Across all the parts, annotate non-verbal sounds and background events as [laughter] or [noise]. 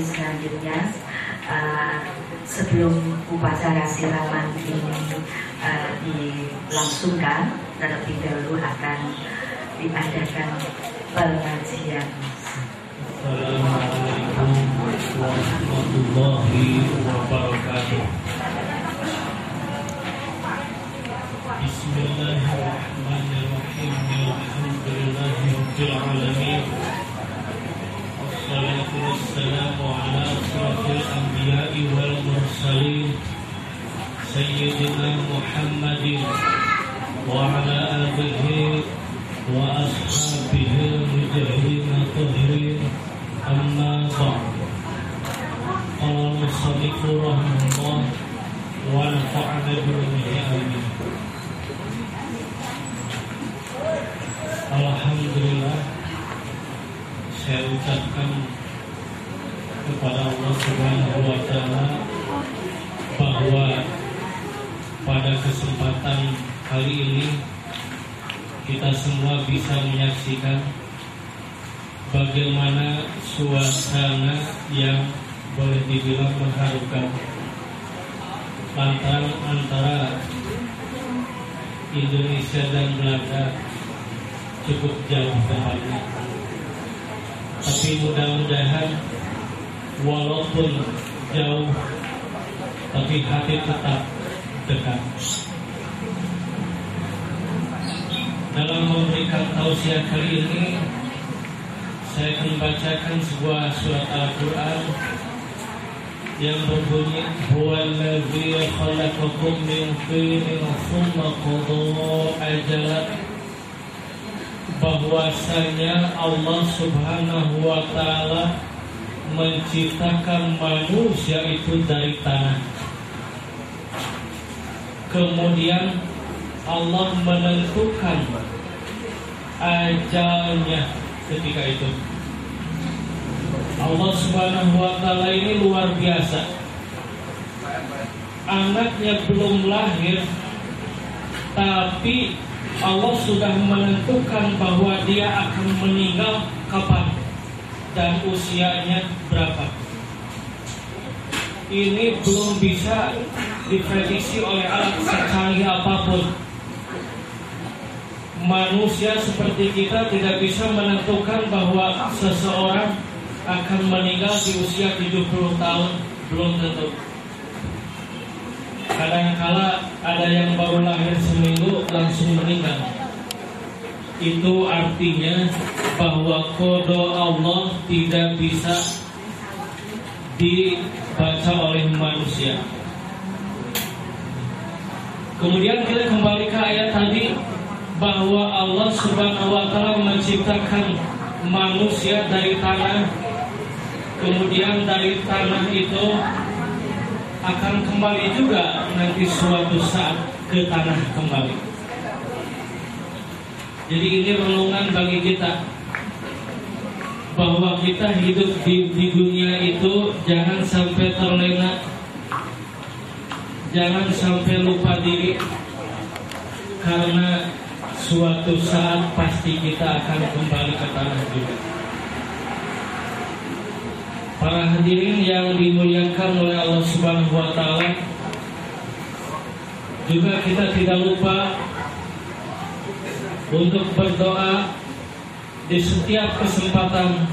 selanjutnya uh, sebelum upacara siraman ini uh, dilangsungkan terlebih dahulu akan diadakan pengajian. Assalamualaikum warahmatullahi wabarakatuh. Bismillahirrahmanirrahim. Alhamdulillahirabbil alamin. Anbiya'i wal mursalin Sayyidina Muhammadin wa ala alihi wa ashabihi mujahidin tahirin amma ba'd Qala musallifu rahimahullah wa nafa'ana bihi amin Alhamdulillah saya ucapkan kepada Allah Subhanahu wa taala bahwa pada kesempatan kali ini kita semua bisa menyaksikan bagaimana suasana yang boleh dibilang mengharukan lantaran antara Indonesia dan Belanda cukup jauh tempatnya. Tapi mudah-mudahan walaupun jauh, tapi hati tetap dekat. Dalam memberikan tausiah kali ini, saya akan membacakan sebuah surat Al-Quran yang berbunyi Huwallazi khalaqakum min tinin thumma qada ajalan bahwasanya Allah Subhanahu wa taala menciptakan manusia itu dari tanah. Kemudian Allah menentukan ajalnya ketika itu. Allah Subhanahu wa taala ini luar biasa. Anaknya belum lahir tapi Allah sudah menentukan bahwa dia akan meninggal kapan dan usianya berapa. Ini belum bisa diprediksi oleh alat secanggih apa pun. Manusia seperti kita tidak bisa menentukan bahwa seseorang akan meninggal di usia 70 tahun belum tentu. Kadangkala ada yang baru lahir seminggu langsung meninggal. Itu artinya bahwa kode Allah tidak bisa dibaca oleh manusia. Kemudian kita kembali ke ayat tadi bahwa Allah Subhanahu wa taala menciptakan manusia dari tanah. Kemudian dari tanah itu akan kembali juga nanti suatu saat ke tanah kembali. Jadi ini renungan bagi kita. Bahwa kita hidup di, di dunia itu jangan sampai terlena, jangan sampai lupa diri, karena suatu saat pasti kita akan kembali ke tanah juga. Para hadirin yang dimuliakan oleh Allah Subhanahu wa taala juga kita tidak lupa untuk berdoa di setiap kesempatan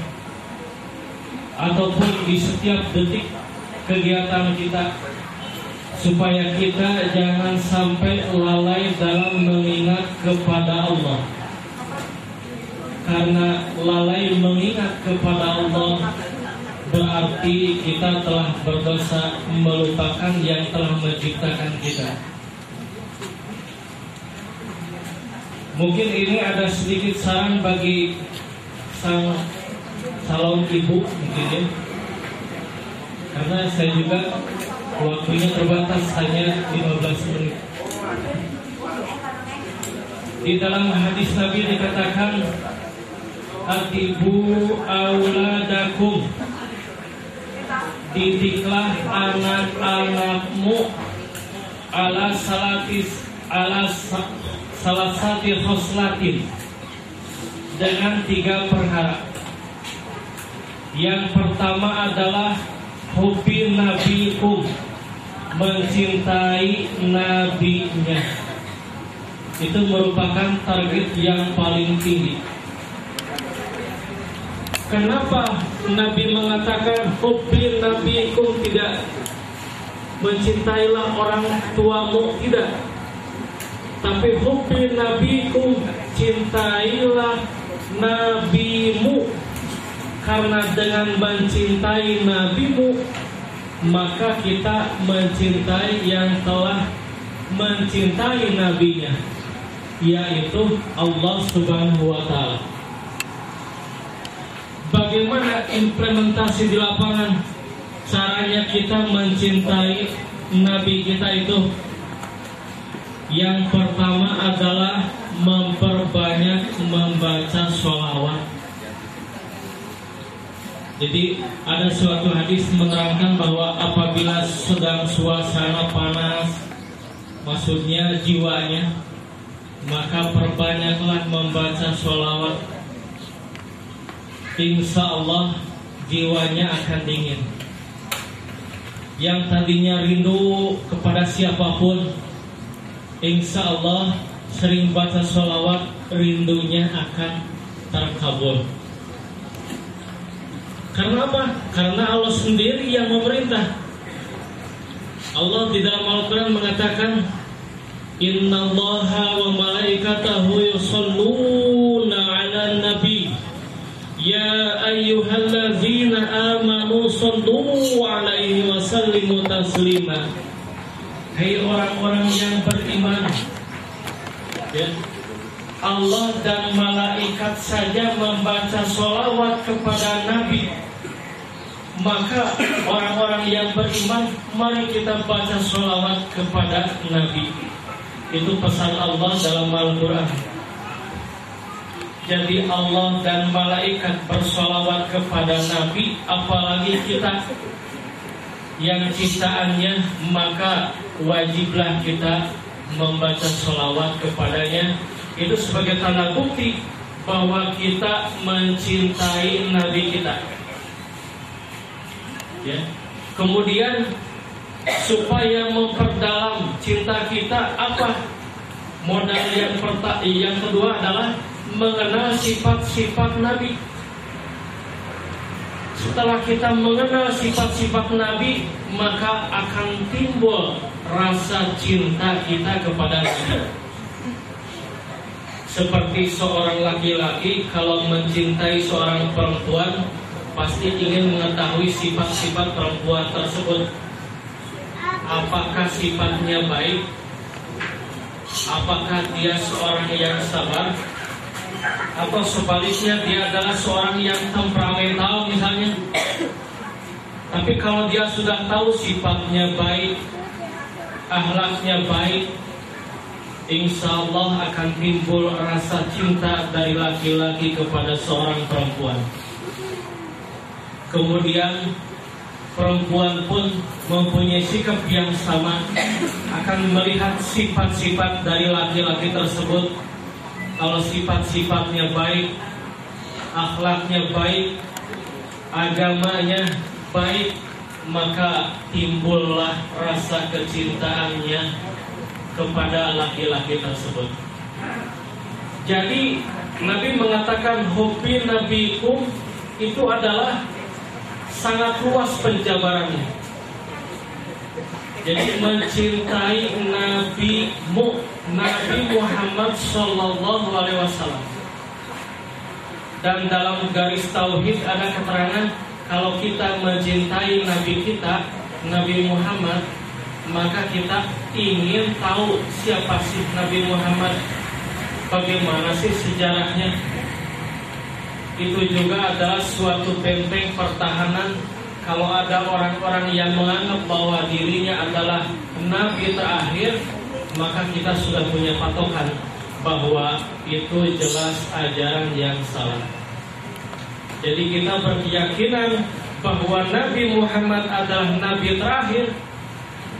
ataupun di setiap detik kegiatan kita supaya kita jangan sampai lalai dalam mengingat kepada Allah karena lalai mengingat kepada Allah berarti kita telah berdosa melupakan yang telah menciptakan kita. Mungkin ini ada sedikit saran bagi sang calon ibu mungkin ya. Karena saya juga waktunya terbatas hanya 15 menit. Di dalam hadis Nabi dikatakan Adibu auladakum didiklah anak-anakmu ala salatis ala salah satu khoslatin dengan tiga perkara Yang pertama adalah hobi nabikum mencintai nabinya. Itu merupakan target yang paling tinggi. Kenapa Nabi mengatakan hobi nabikum tidak mencintailah orang tuamu tidak tapi hobi nabikum cintailah nabimu karena dengan mencintai nabimu maka kita mencintai yang telah mencintai nabinya yaitu Allah Subhanahu wa taala. Bagaimana implementasi di lapangan caranya kita mencintai nabi kita itu? Yang pertama adalah memperbanyak membaca sholawat jadi ada suatu hadis menerangkan bahwa apabila sedang suasana panas, maksudnya jiwanya, maka perbanyaklah membaca sholawat. Insya Allah jiwanya akan dingin. Yang tadinya rindu kepada siapa pun, insya Allah sering baca sholawat, rindunya akan terkabul. Karena apa? Karena Allah sendiri yang memerintah. Allah di dalam Al-Quran mengatakan Inna allaha wa malaikatahu yusalluna ala nabi Ya ayyuhallazina amanu sallu alaihi wa sallimu taslima Hai orang-orang yang beriman. Ya, Allah dan malaikat saja membaca sholawat kepada Nabi. Maka orang-orang yang beriman mari kita baca sholawat kepada Nabi. Itu pesan Allah dalam Al-Quran. Jadi Allah dan malaikat bersolawat kepada Nabi apalagi kita yang ciptaannya maka wajiblah kita membaca sholawat kepadanya itu sebagai tanda bukti bahwa kita mencintai Nabi kita. Ya. Kemudian supaya memperdalam cinta kita apa modal yang pertama yang kedua adalah mengenal sifat-sifat Nabi. Setelah kita mengenal sifat-sifat Nabi, maka akan timbul rasa cinta kita kepada Nabi. Seperti seorang laki-laki kalau mencintai seorang perempuan pasti ingin mengetahui sifat-sifat perempuan tersebut. Apakah sifatnya baik? Apakah dia seorang yang sabar? Atau sebaliknya dia adalah seorang yang temperamental misalnya? Tapi kalau dia sudah tahu sifatnya baik, ahlaknya baik, insya Allah akan timbul rasa cinta dari laki-laki kepada seorang perempuan. Kemudian perempuan pun mempunyai sikap yang sama akan melihat sifat-sifat dari laki-laki tersebut. Kalau sifat-sifatnya baik, akhlaknya baik, agamanya baik, maka timbullah rasa kecintaannya kepada laki-laki tersebut. Jadi Nabi mengatakan hobi nabikum itu adalah sangat luas penjabarannya. Jadi mencintai Nabi Mu, Nabi Muhammad Shallallahu Alaihi Wasallam. Dan dalam garis tauhid ada keterangan kalau kita mencintai Nabi kita, Nabi Muhammad, maka kita ingin tahu siapa sih Nabi Muhammad, bagaimana sih sejarahnya. Itu juga adalah suatu benteng pertahanan kalau ada orang-orang yang menganggap bahwa dirinya adalah nabi terakhir, maka kita sudah punya patokan bahwa itu jelas ajaran yang salah. Jadi kita berkeyakinan bahwa Nabi Muhammad adalah nabi terakhir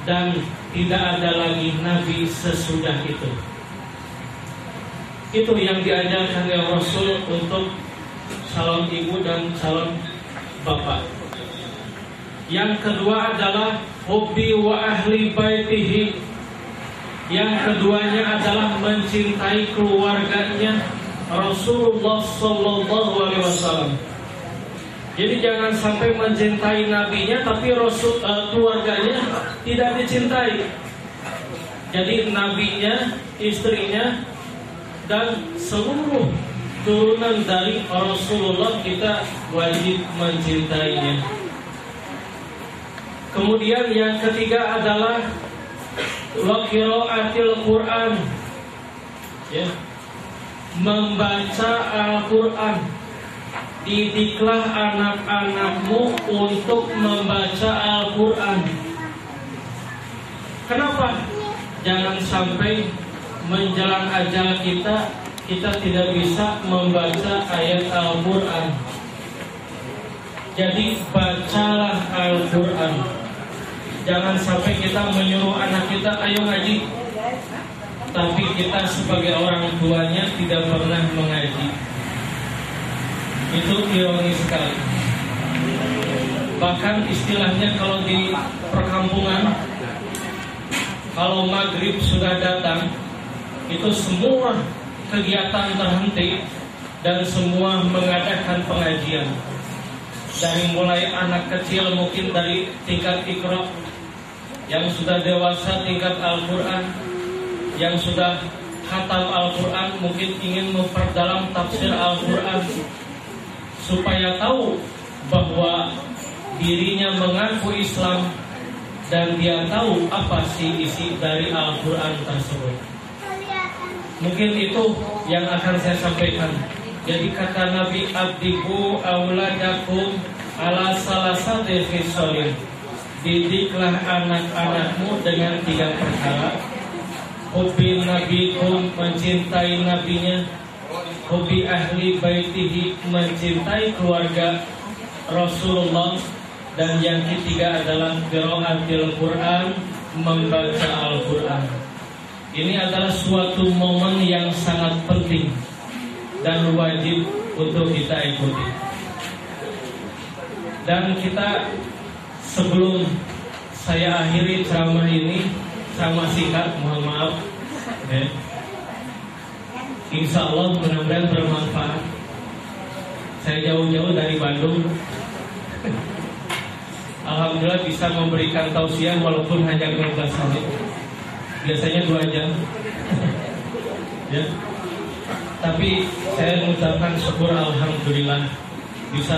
dan tidak ada lagi nabi sesudah itu. Itu yang diajarkan oleh Rasul untuk calon ibu dan calon bapak. Yang kedua adalah hobi wa ahli baitihi. Yang keduanya adalah mencintai keluarganya Rasulullah Sallallahu Alaihi Wasallam. Jadi jangan sampai mencintai nabinya tapi Rasul uh, keluarganya tidak dicintai. Jadi nabinya, istrinya dan seluruh turunan dari Rasulullah kita wajib mencintainya. Kemudian yang ketiga adalah atil Quran. Ya. Membaca Al-Quran Didiklah anak-anakmu untuk membaca Al-Quran Kenapa? Jangan sampai menjelang ajal kita Kita tidak bisa membaca ayat Al-Quran Jadi bacalah Al-Quran Jangan sampai kita menyuruh anak kita ayo ngaji. Tapi kita sebagai orang tuanya tidak pernah mengaji. Itu ironi sekali. Bahkan istilahnya kalau di perkampungan Kalau maghrib sudah datang Itu semua kegiatan terhenti Dan semua mengadakan pengajian dari mulai anak kecil mungkin dari tingkat ikro yang sudah dewasa tingkat Al-Quran, yang sudah khatam Al-Quran, mungkin ingin memperdalam tafsir Al-Quran, supaya tahu bahwa dirinya mengaku Islam dan dia tahu apa sih isi dari Al-Quran tersebut. Mungkin itu yang akan saya sampaikan. Jadi kata Nabi Abdiku auladakum ala salah satu fisolin Didiklah anak-anakmu dengan tiga perkara. Hobi nabikum mencintai nabinya. Hobi ahli baitihi mencintai keluarga Rasulullah. Dan yang ketiga adalah Qiraatil Quran Membaca Al-Quran. Ini adalah suatu momen yang sangat penting Dan wajib untuk kita ikuti. Dan kita sebelum saya akhiri ceramah ini ceramah singkat mohon maaf ya. Insya Allah mudah-mudahan bermanfaat. Saya jauh-jauh dari Bandung. Alhamdulillah bisa memberikan tausiah walaupun hanya 15 menit. Biasanya dua jam. [laughs] Ya tapi saya mengucapkan syukur Alhamdulillah bisa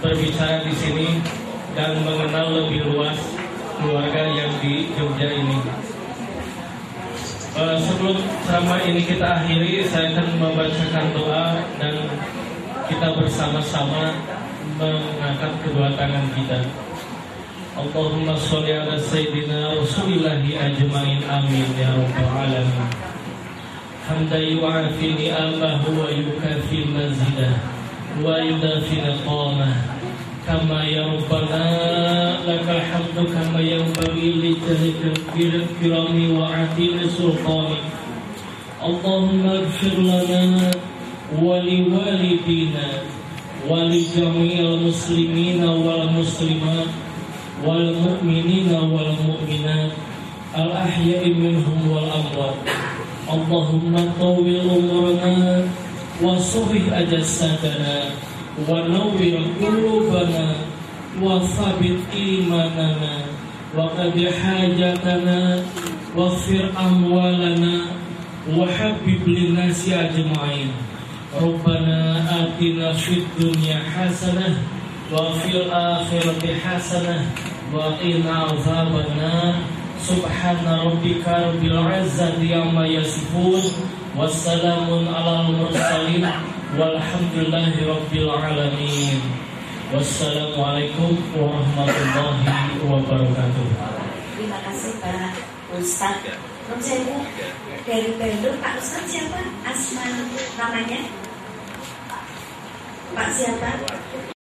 berbicara di sini dan mengenal lebih luas keluarga yang di Jogja ini. Uh, sebelum ceramah ini kita akhiri, saya akan membacakan doa dan kita bersama-sama mengangkat kedua tangan kita. Allahumma sholli ala sayyidina Rasulillahi ajmain amin ya rabbal alamin. حمدا يعافي نئامه ويكافي مزيده ويدافي نقامه كما يا ربنا لك الحمد كما ينبغي لتهك الكرام وعتيق السلطان اللهم اغفر لنا ولوالدينا ولجميع المسلمين والمسلمات والمؤمنين والمؤمنات الأحياء منهم والأموات. اللهم طول عمرنا وصغر أجسادنا ونور قلوبنا وثبت إيماننا وقد حاجتنا واغفر أموالنا وحبب للناس أجمعين. ربنا آتنا في الدنيا حسنة وفي الآخرة حسنة وقنا عذاب النار. Subhana rabbika rabbil izzati amma yasifun wassalamun alal mursalin walhamdulillahi rabbil alamin. Wassalamualaikum warahmatullahi wabarakatuh. Terima kasih Pak Ustaz. Om Sewu dari Bandung Pak Ustaz siapa? Asma namanya? Pak siapa?